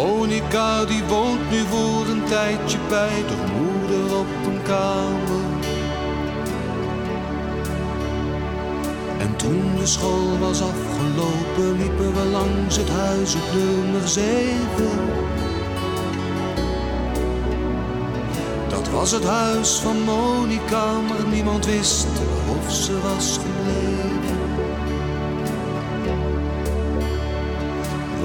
Monica die woont nu voor een tijdje bij de moeder op een kamer. En toen de school was afgelopen, liepen we langs het huis op nummer zeven. Dat was het huis van Monica, maar niemand wist of ze was.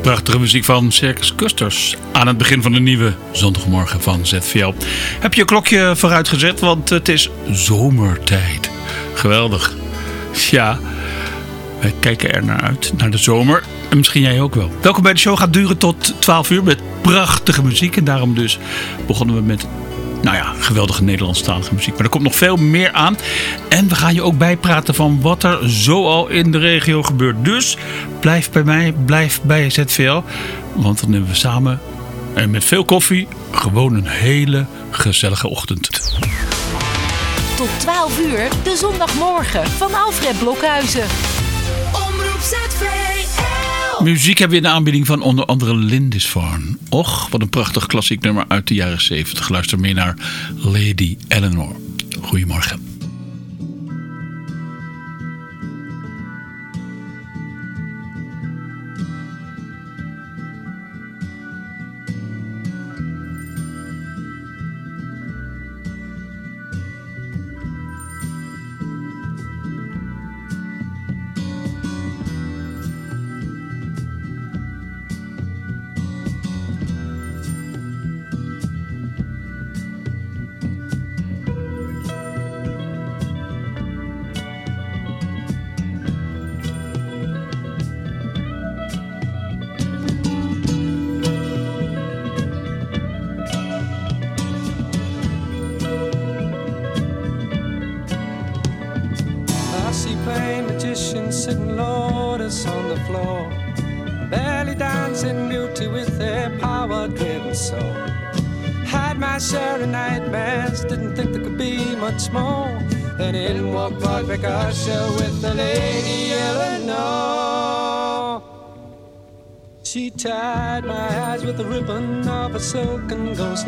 Prachtige muziek van Circus Custers aan het begin van de nieuwe zondagmorgen van ZVL. Heb je je klokje vooruit gezet, want het is zomertijd. Geweldig. Ja, wij kijken er naar uit, naar de zomer. En misschien jij ook wel. Welkom bij de show gaat duren tot 12 uur met prachtige muziek. En daarom dus begonnen we met nou ja, geweldige Nederlandstalige muziek. Maar er komt nog veel meer aan. En we gaan je ook bijpraten van wat er zoal in de regio gebeurt. Dus blijf bij mij, blijf bij ZVL. Want dan hebben we samen en met veel koffie gewoon een hele gezellige ochtend. Tot 12 uur, de zondagmorgen van Alfred Blokhuizen. Omroep ZVL. Muziek hebben we in de aanbieding van onder andere Lindisfarne. Och, wat een prachtig klassiek nummer uit de jaren 70. Luister mee naar Lady Eleanor. Goedemorgen.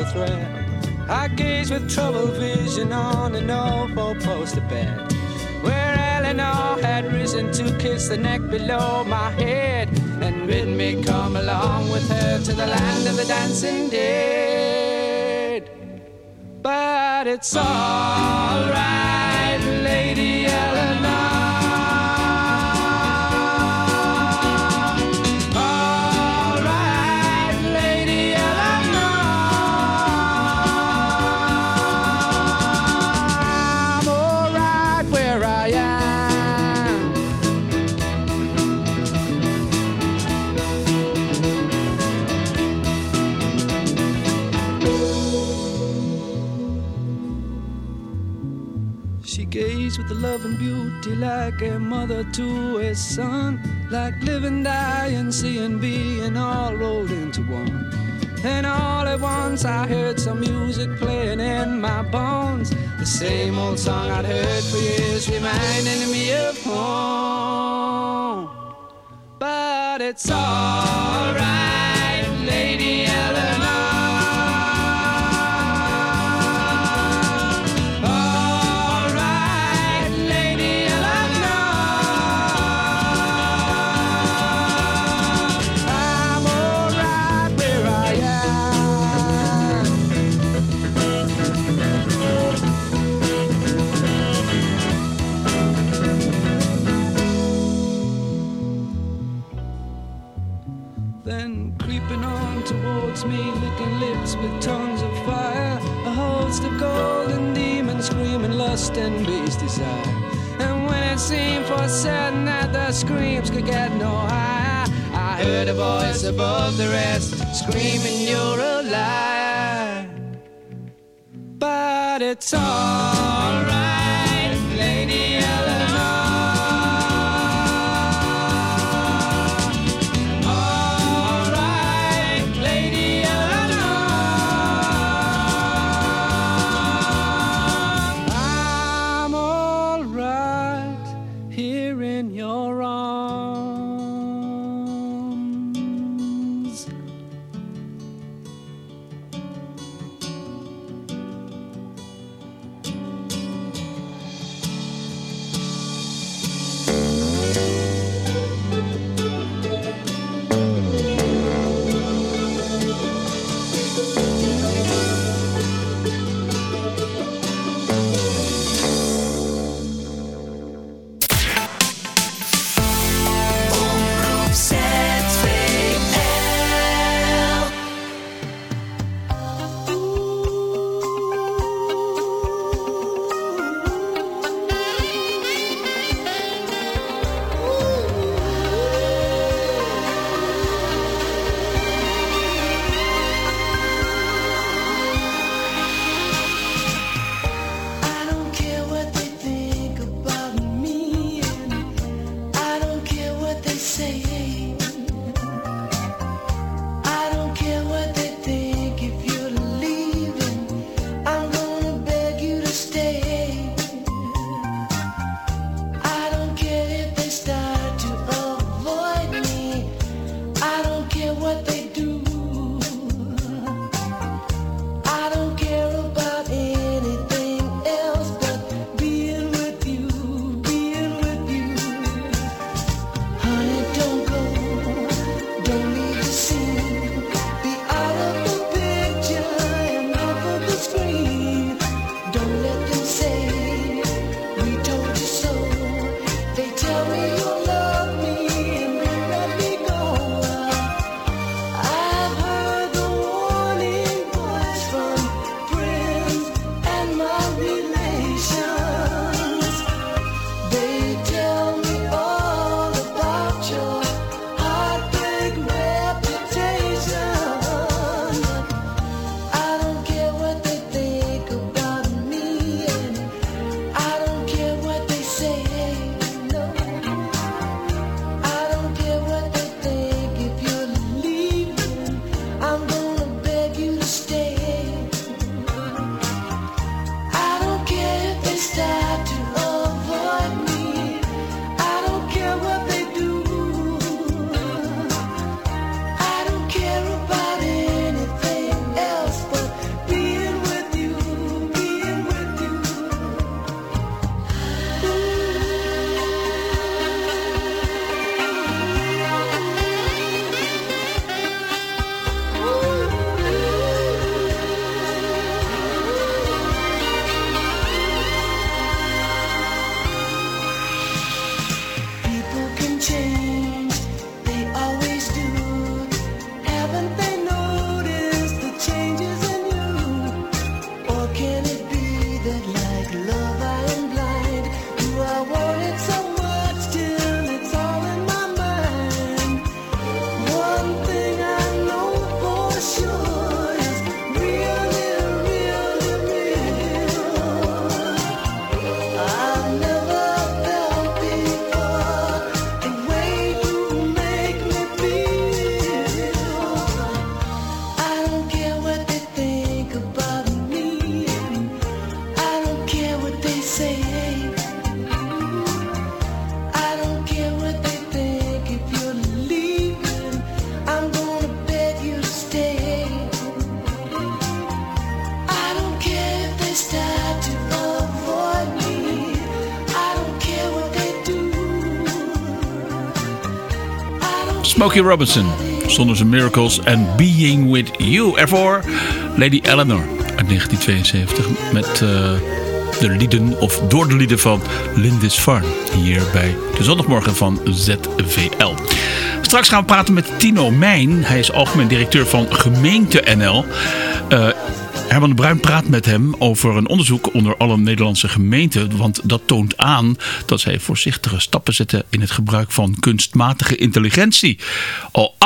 Ghostly thread. I gaze with troubled vision on an old four-poster bed where Eleanor had risen to kiss the neck below my head and bid me come along with her to the land of the dancing dead. But it's alright, like a mother to a son, like living, dying, seeing, being all rolled into one. And all at once I heard some music playing in my bones. The same old song I'd heard for years, reminding me of home. But it's alright, and base desire. And when it seemed for certain that the screams could get no higher, I heard a voice above the rest screaming, You're a liar. But it's alright, Smokey Robinson, zonder zijn miracles en Being With You. Ervoor Lady Eleanor uit 1972 met uh, de lieden, of door de lieden van Lindis Farn. Hier bij de zondagmorgen van ZVL. Straks gaan we praten met Tino Mijn. Hij is algemeen directeur van Gemeente NL. Uh, Herman de Bruin praat met hem over een onderzoek onder alle Nederlandse gemeenten. Want dat toont aan dat zij voorzichtige stappen zetten in het gebruik van kunstmatige intelligentie. Al 38%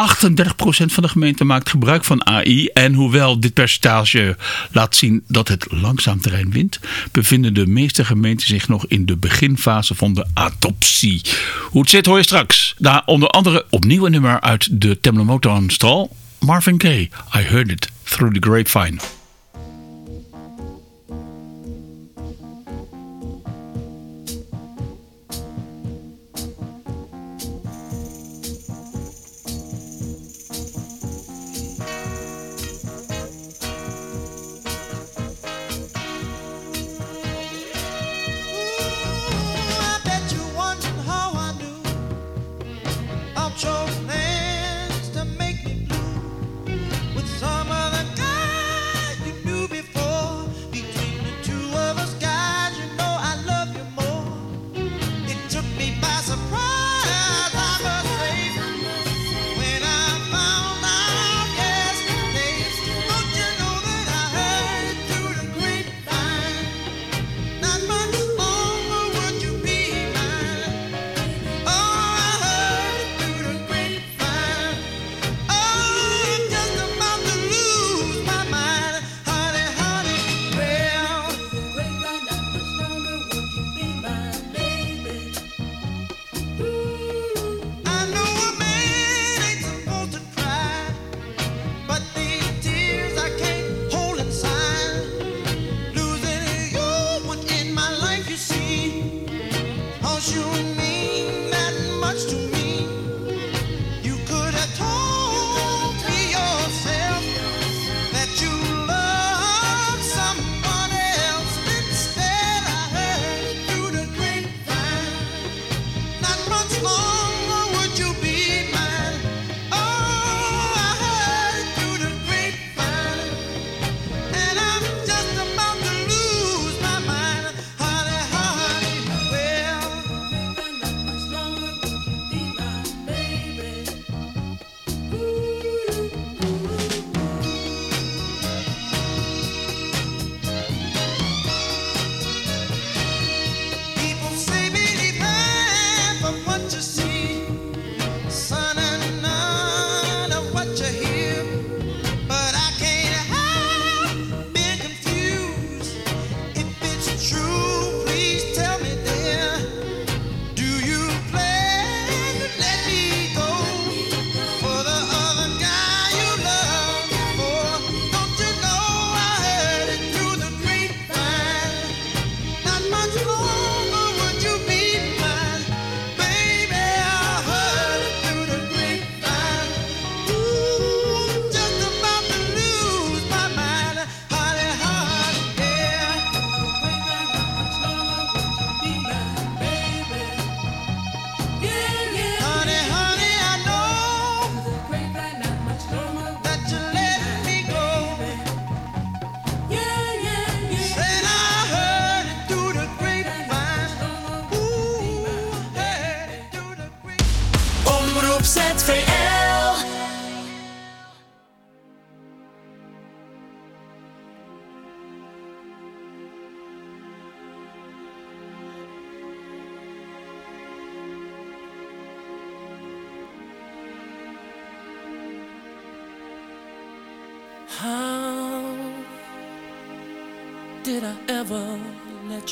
van de gemeenten maakt gebruik van AI. En hoewel dit percentage laat zien dat het langzaam terrein wint, bevinden de meeste gemeenten zich nog in de beginfase van de adoptie. Hoe het zit hoor je straks. Daar onder andere opnieuw een nummer uit de Temple Motown stal. Marvin Gaye, I Heard It Through the Grapevine.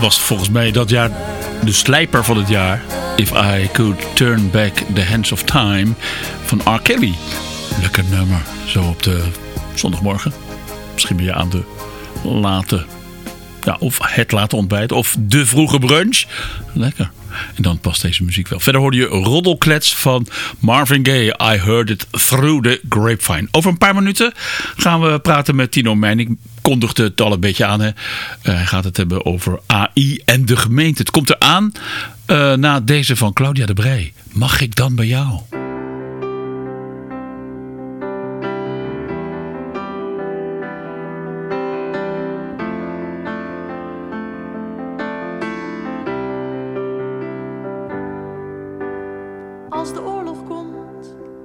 Was volgens mij dat jaar de slijper van het jaar. If I Could Turn Back the Hands of Time van R. Kelly. Lekker nummer, zo op de zondagmorgen. Misschien ben je aan de late, ja, of het late ontbijt, of de vroege brunch. Lekker. En dan past deze muziek wel. Verder hoorde je Roddelklets van Marvin Gaye. I heard it through the grapevine. Over een paar minuten gaan we praten met Tino Mijn. Ik kondigde het al een beetje aan. Uh, hij gaat het hebben over AI en de gemeente. Het komt eraan uh, na deze van Claudia de Brij. Mag ik dan bij jou?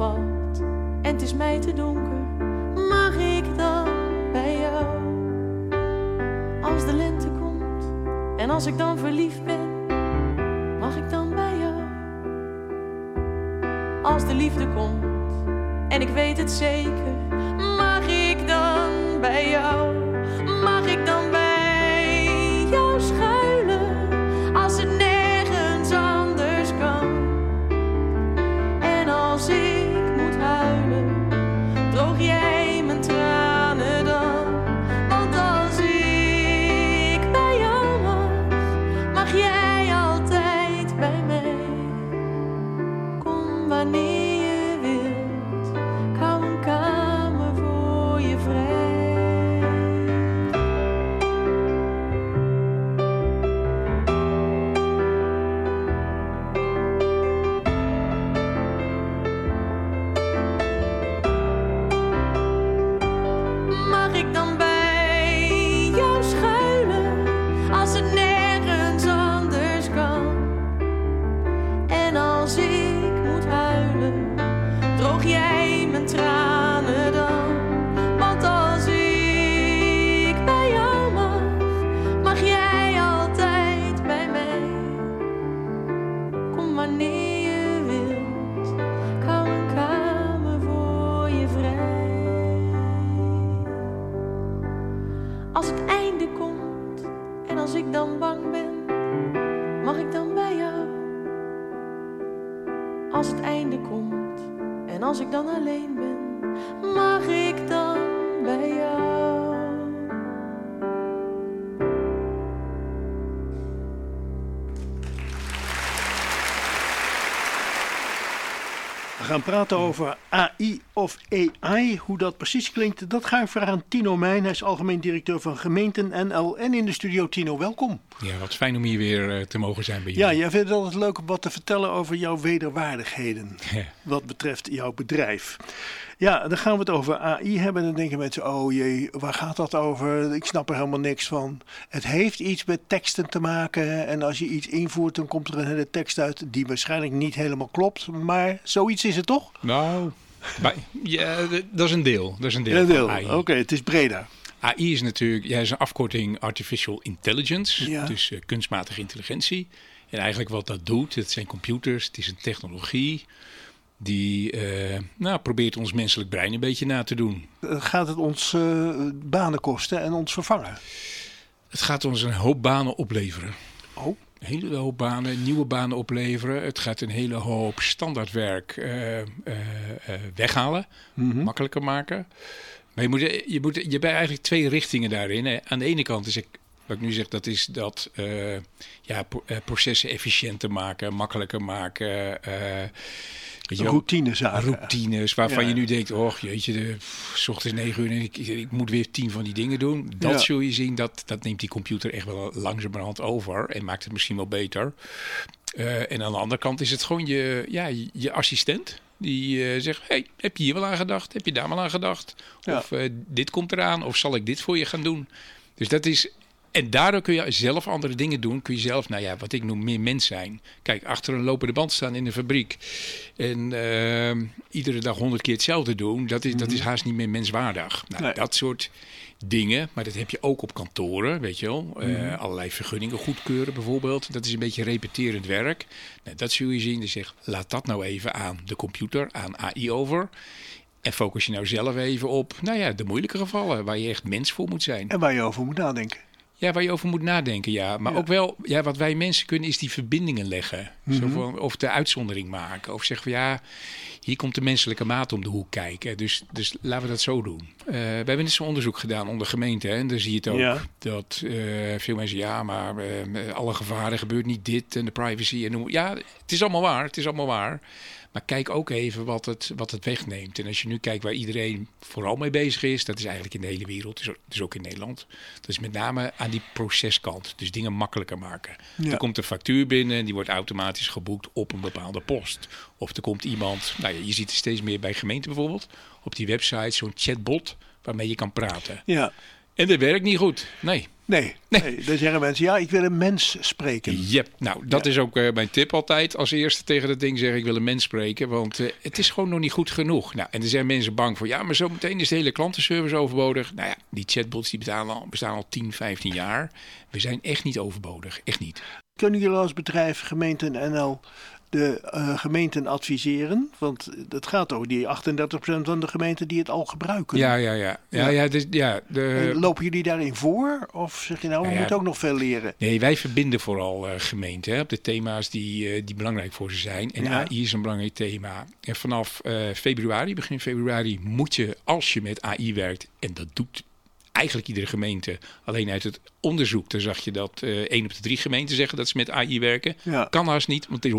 En het is mij te donker, mag ik dan bij jou? Als de lente komt en als ik dan verliefd ben, mag ik dan bij jou? Als de liefde komt en ik weet het zeker, mag ik dan bij jou? Mag ik dan bij jou schuilen als het nergens anders kan? En als ik gaan praten over AI of AI. Hoe dat precies klinkt, dat ga ik vragen aan Tino Mijn. Hij is algemeen directeur van Gemeenten NL. En in de studio, Tino, welkom. Ja, wat fijn om hier weer eh, te mogen zijn bij Ja, jullie. jij vindt het altijd leuk om wat te vertellen over jouw wederwaardigheden. Ja. Wat betreft jouw bedrijf. Ja, dan gaan we het over AI hebben. Dan denken mensen, oh jee, waar gaat dat over? Ik snap er helemaal niks van. Het heeft iets met teksten te maken. En als je iets invoert, dan komt er een hele tekst uit die waarschijnlijk niet helemaal klopt. Maar zoiets is het toch? Nou, bij- ja, dat is een deel. Dat is een deel. Een deel. Oké, het is breder. AI is natuurlijk ja, is een afkorting Artificial Intelligence, Ja. dus eh, kunstmatige intelligentie. En eigenlijk wat dat doet, het zijn computers, het is een technologie die eh, nou, probeert ons menselijk brein een beetje na te doen. Gaat het ons eh, banen kosten en ons vervangen? Het gaat ons een hoop banen opleveren. Oh. Een hele hoop banen, nieuwe banen opleveren. Het gaat een hele hoop standaardwerk eh, weghalen, makkelijker maken. Maar je, moet, je, moet, je hebt eigenlijk twee richtingen daarin. hè. Aan de ene kant is het Wat ik nu zeg, dat is dat eh, ja, eh, processen efficiënter maken, makkelijker maken. eh, je wel, Routinezaken. routines waarvan Ja. je nu denkt, oh jeetje, de, s ochtends 9 uur en ik, ik moet weer tien van die dingen doen. Dat Ja. zul je zien, dat, dat neemt die computer echt wel langzamerhand over en maakt het misschien wel beter. Eh, en aan de andere kant is het gewoon je, ja, je, assistent. Die eh, zegt, hey, heb je hier wel aan gedacht? Heb je daar wel aan gedacht? Ja. Of eh, dit komt eraan? Of zal ik dit voor je gaan doen? Dus dat is... En daardoor kun je zelf andere dingen doen. Kun je zelf, nou ja, wat ik noem, meer mens zijn. Kijk, achter een lopende band staan in een fabriek. En ehm, iedere dag honderd keer hetzelfde doen. Dat is, dat is haast niet meer menswaardig. Nou, Nee. dat soort dingen. Maar dat heb je ook op kantoren, weet je wel. Eh, allerlei vergunningen goedkeuren bijvoorbeeld. Dat is een beetje repeterend werk. Nou, dat zul je zien. Dus zeg, laat dat nou even aan de computer, aan AI over. En focus je nou zelf even op, nou ja, de moeilijke gevallen. Waar je echt mens voor moet zijn. En waar je over moet nadenken. Ja, waar je over moet nadenken, ja. Maar Ja. ook wel, ja, wat wij mensen kunnen, is die verbindingen leggen. Zo Mhm. van, of de uitzondering maken. Of zeggen van ja, hier komt de menselijke maat om de hoek kijken. Dus, dus laten we dat zo doen. Eh, we hebben net zo'n onderzoek gedaan onder gemeenten. hè, En daar zie je het ook. Ja. Dat eh, veel mensen, ja, maar eh, alle gevaren gebeurt niet dit en de privacy. En noem- ja, het is allemaal waar. Het is allemaal waar. Maar kijk ook even wat het, wat het wegneemt. En als je nu kijkt waar iedereen vooral mee bezig is, dat is eigenlijk in de hele wereld, dus ook- dus in Nederland. Dat is met name aan die proceskant. Dus dingen makkelijker maken. Ja. Er komt een factuur binnen en die wordt automatisch geboekt op een bepaalde post. Of er komt iemand, nou ja, je ziet het steeds meer bij gemeenten bijvoorbeeld, op die website zo'n chatbot waarmee je kan praten. Ja. En dat werkt niet goed. Nee. Nee, nee. dan zeggen mensen, ja, ik wil een mens spreken. Yep. Nou, dat is ook eh, mijn tip altijd. Als eerste tegen dat ding zeggen, ik wil een mens spreken. Want eh, het is gewoon nog niet goed genoeg. Nou, en er zijn mensen bang voor, ja, maar zometeen is de hele klantenservice overbodig. Nou ja, die chatbots die bestaan al, bestaan al 10, 15 jaar. We zijn echt niet overbodig. Echt niet. Kunnen jullie als bedrijf Gemeenten NL de eh, gemeenten adviseren? Want het gaat over die 38% van de gemeenten die het al gebruiken. Ja, ja, ja. Ja, Ja. ja, dus, ja de, En Lopen jullie daarin voor? Of zeg je nou, we Nou ja. moeten ook nog veel leren? Nee, wij verbinden vooral eh, gemeenten hè, op de thema's die, eh, die belangrijk voor ze zijn. En Ja. AI is een belangrijk thema. En vanaf februari, begin februari, moet je, als je met AI werkt, en dat doet eigenlijk iedere gemeente, alleen uit het onderzoek, daar zag je dat eh 1 op de drie gemeenten zeggen dat ze met AI werken. Ja. Kan haast niet, want het is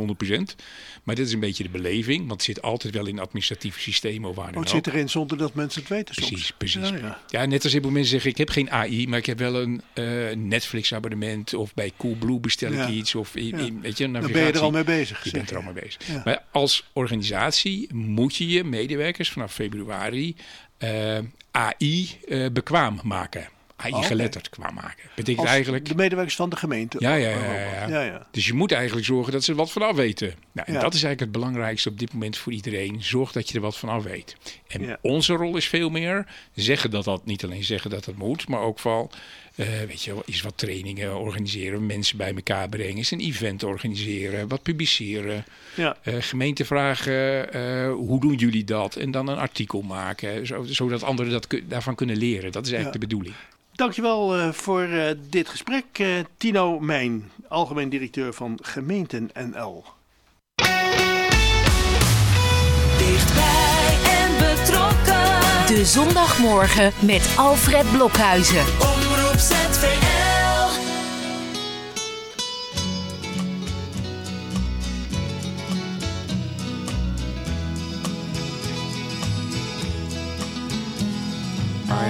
100%. Maar dit is een beetje de beleving, want het zit altijd wel in administratieve systemen of waar Oh, dan het ook. zit erin zonder dat mensen het weten soms. Precies, precies. Ja, ja. Ja, net als heel veel mensen zeggen, ik heb geen AI, maar ik heb wel een eh, Netflix-abonnement. Of bij Coolblue bestel ik iets. Of in, weet je, Dan ben je er navigatie. al mee bezig. Je bent er al mee bezig. Maar als organisatie moet je je medewerkers vanaf februari AI eh, bekwaam maken. Oh, Oké. geletterd kwaam maken. Betekent Als eigenlijk... de medewerkers van de gemeente. Ja, ja, ja, ja. ja, ja. Dus je moet eigenlijk zorgen dat ze er wat van af weten. Nou, en Ja. dat is eigenlijk het belangrijkste op dit moment voor iedereen. Zorg dat je er wat van af weet. En onze rol is veel meer zeggen dat dat, niet alleen zeggen dat dat moet, maar ook van, eh, weet je wel, is wat trainingen organiseren, mensen bij elkaar brengen, is een event organiseren, wat publiceren. Ja. Eh, gemeente vragen, eh, hoe doen jullie dat? En dan een artikel maken, zo- zodat anderen dat daarvan kunnen leren. Dat is eigenlijk Ja. de bedoeling. Dankjewel eh voor eh, dit gesprek. Eh, Tino Mijn, algemeen directeur van Gemeenten NL. Dichtbij en betrokken. De zondagmorgen met Alfred Blokhuizen.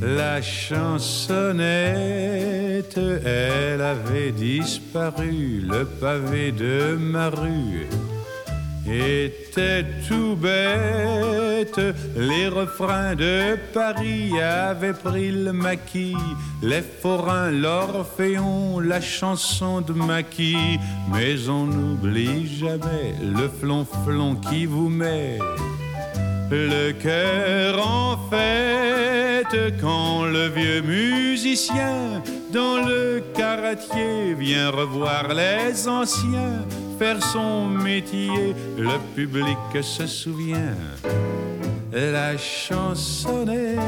La chansonnette, elle avait disparu, le pavé de ma rue était tout bête. Les refrains de Paris avaient pris le maquis, les forains, l'orphéon, la chanson de maquis. Mais on n'oublie jamais le flonflon qui vous met le cœur en fête quand le vieux musicien dans le caratier vient revoir les anciens faire son métier. Le public se souvient. La chansonnette,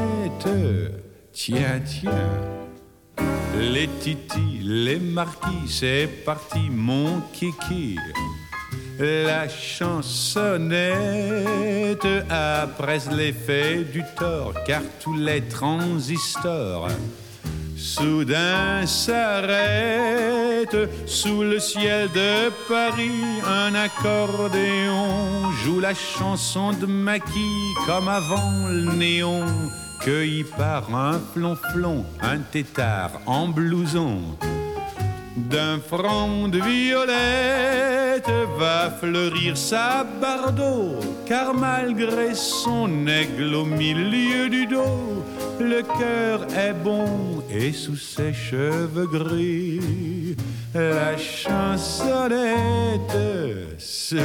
tiens, tiens. Les titis, les marquis, c'est parti mon kiki. La chansonnette après l'effet du tort, car tous les transistors soudain s'arrêtent sous le ciel de Paris. Un accordéon joue la chanson de Maquis comme avant le néon. Cueilli par un flonflon, un tétard en blouson. D'un front de violette va fleurir sa bardeau, car malgré son aigle au milieu du dos, le cœur est bon et sous ses cheveux gris, la chansonnette sourit.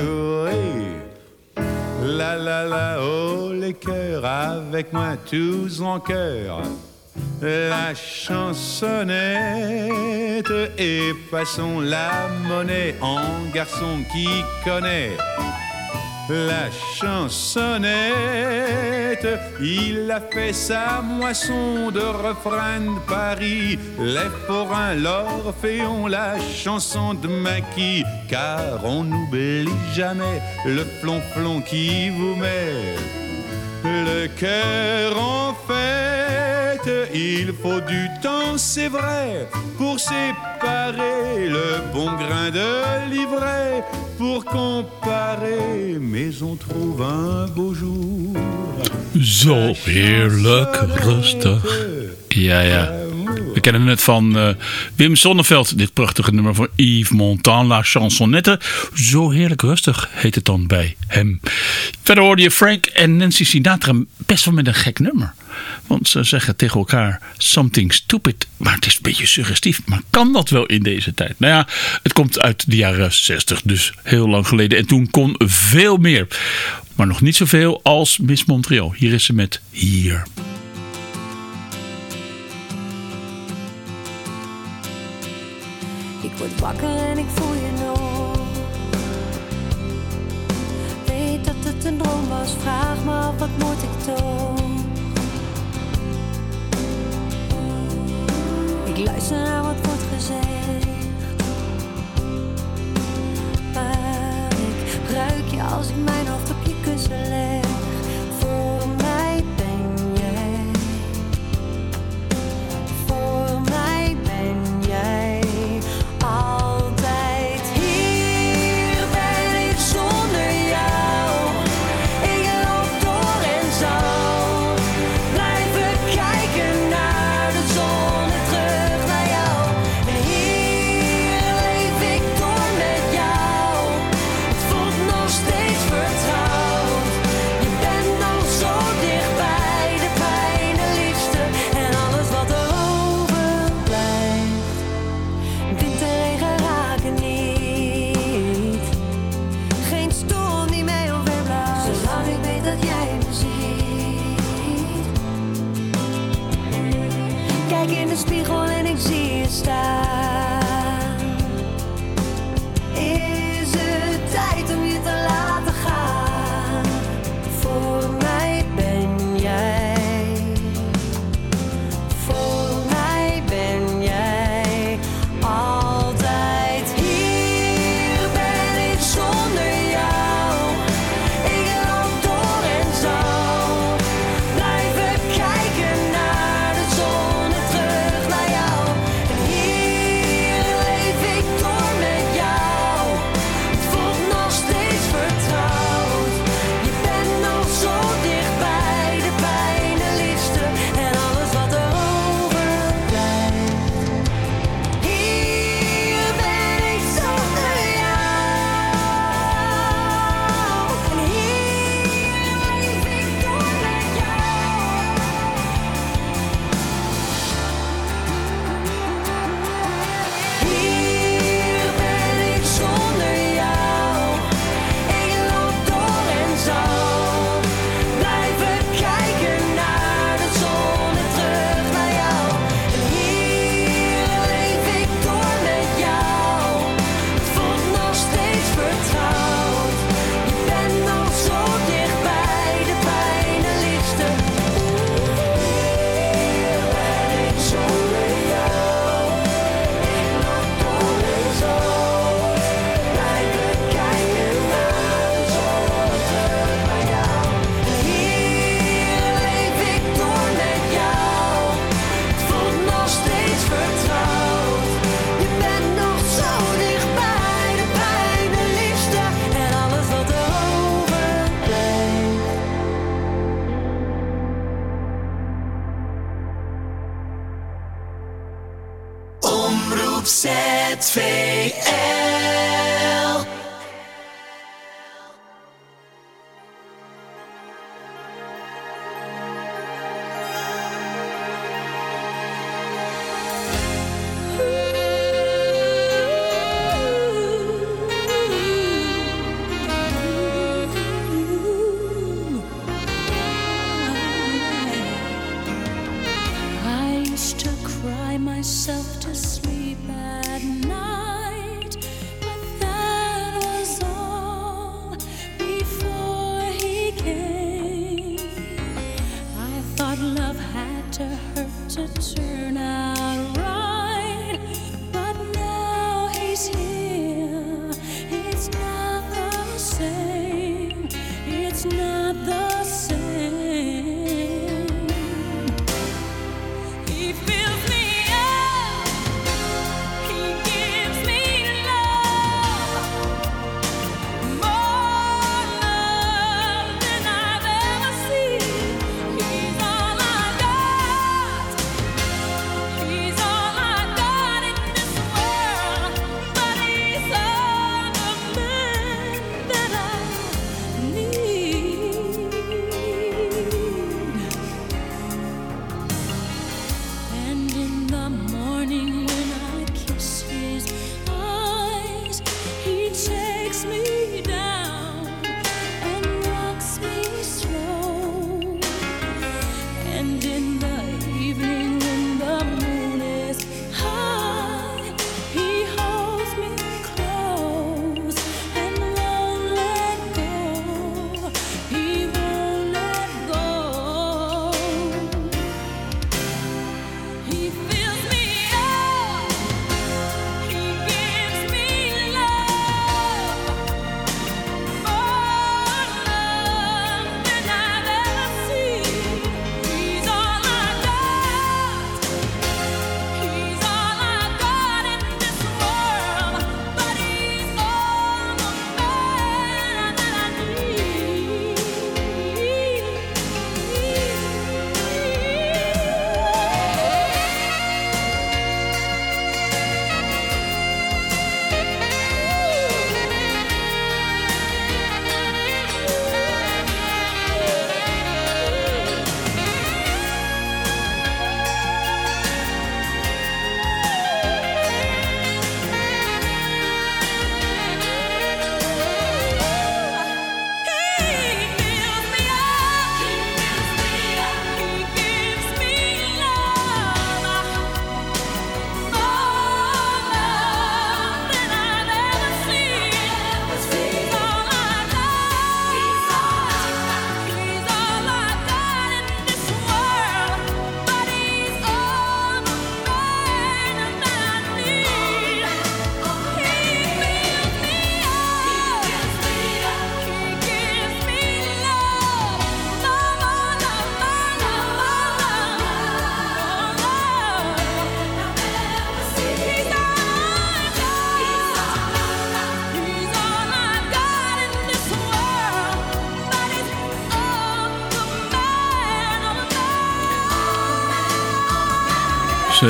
La la la, oh les cœurs, avec moi tous en cœur. La chansonnette et passons la monnaie en garçon qui connaît. La chansonnette, il a fait sa moisson de refrain de Paris. Les forains, l'orphéon, la chanson de Maquis. Car on n'oublie jamais le flonflon qui vous met le cœur en fête. Il faut du temps, c'est vrai, pour séparer le bon grain de l'ivraie, pour comparer. Mais on trouve un beau jour. Zo heerlijk rustig. Ja, ja. We kennen het van eh, Wim Sonneveld, dit prachtige nummer van Yves Montand, La Chansonnette. Zo heerlijk rustig heet het dan bij hem. Verder hoorde je Frank en Nancy Sinatra best wel met een gek nummer. Want ze zeggen tegen elkaar something stupid. Maar het is een beetje suggestief. Maar kan dat wel in deze tijd? Nou ja, het komt uit de jaren 60, dus heel lang geleden. En toen kon veel meer. Maar nog niet zoveel als Miss Montreal. Hier is ze met Hier. Ik word wakker en ik voel je nog. Weet dat het een droom was, vraag me af wat moet ik toch? Ik luister naar wat wordt gezegd. Maar ik ruik je als ik mijn hoofd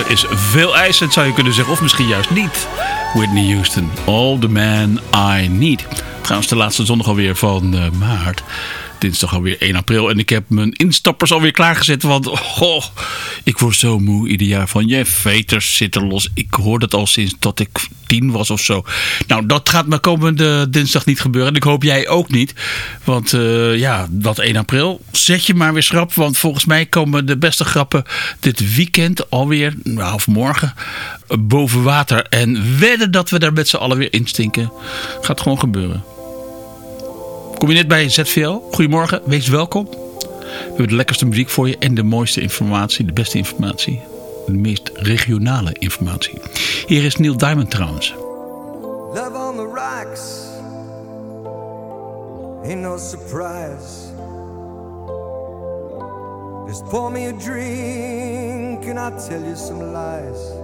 is veel eisend, zou je kunnen zeggen. Of misschien juist niet. Whitney Houston, All the Man I Need. Trouwens, de laatste zondag alweer van eh, maart. Dinsdag alweer 1 april. En ik heb mijn instappers alweer klaargezet. Want goh, ik word zo moe ieder jaar van je veters zitten los. Ik hoor dat al sinds dat ik tien was of zo. Nou, dat gaat me komende dinsdag niet gebeuren. En ik hoop jij ook niet. Want eh, ja, dat 1 april. Zet je maar weer schrap. Want volgens mij komen de beste grappen dit weekend alweer, nou, of morgen, boven water. En wedden dat we daar met z'n allen weer instinken. Gaat gewoon gebeuren. Kom je net bij ZVL? Goedemorgen, wees welkom. We hebben de lekkerste muziek voor je en de mooiste informatie, de beste informatie. De meest regionale informatie. Hier is Neil Diamond trouwens. Love on the rocks ain't no surprise. Just pour me a drink and tell you some lies.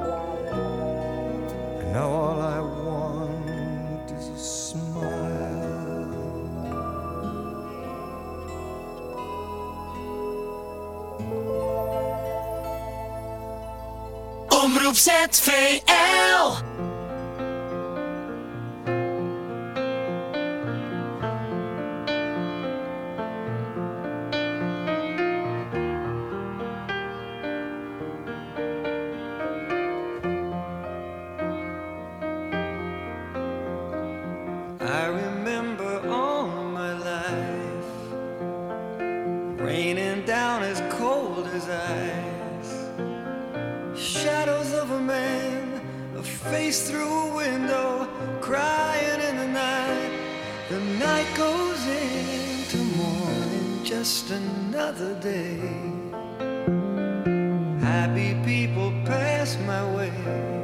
It's fate. another day. Happy people pass my way.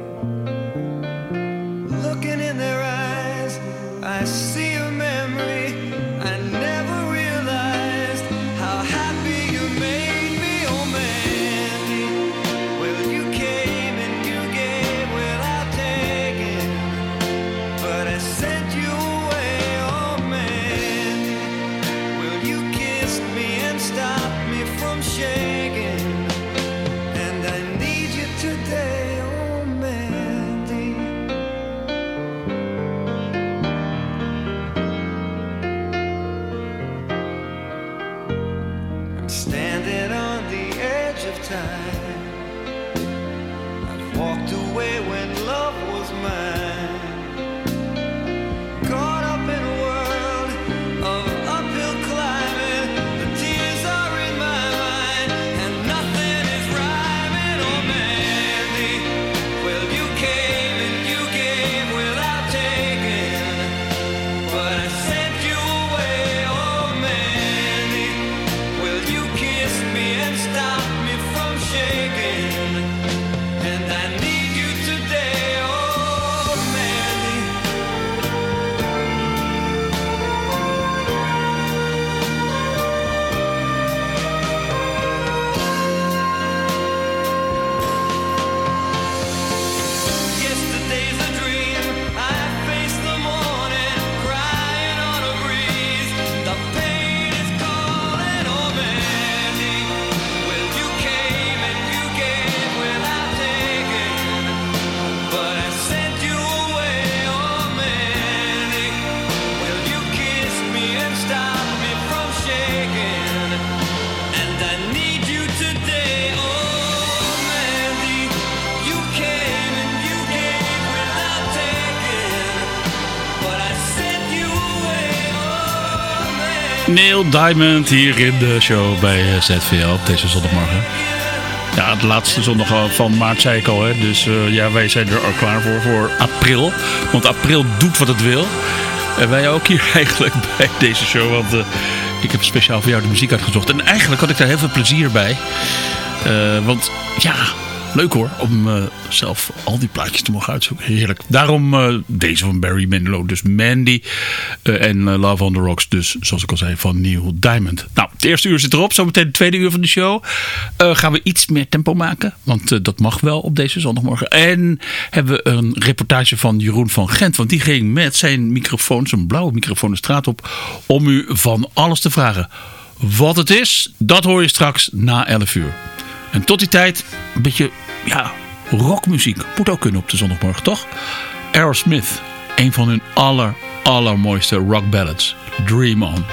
Neil Diamond hier in de show bij eh, ZVL op deze zondagmorgen. Ja, de laatste zondag van maart zei ik al. Hè? Dus eh, ja, wij zijn er al klaar voor, voor april. Want april doet wat het wil. En wij ook hier eigenlijk bij deze show. Want eh, ik heb speciaal voor jou de muziek uitgezocht. En eigenlijk had ik daar heel veel plezier bij. Want ja, leuk hoor. Om eh, zelf al die plaatjes te mogen uitzoeken. Heerlijk. Daarom eh, deze van Barry Manilow. Dus Mandy. eh, en Love on the Rocks. Dus zoals ik al zei van Neil Diamond. Nou, het eerste uur zit erop. Zometeen het tweede uur van de show. Gaan we iets meer tempo maken. Want dat mag wel op deze zondagmorgen. En hebben we een reportage van Jeroen van Gent. Want die ging met zijn microfoon, zijn blauwe microfoon de straat op. Om u van alles te vragen. Wat het is, dat hoor je straks na 11 uur. En tot die tijd een beetje, ja, rockmuziek. Moet ook kunnen op de zondagmorgen, toch? Aerosmith, een van hun aller, allermooiste rock ballads. Dream On.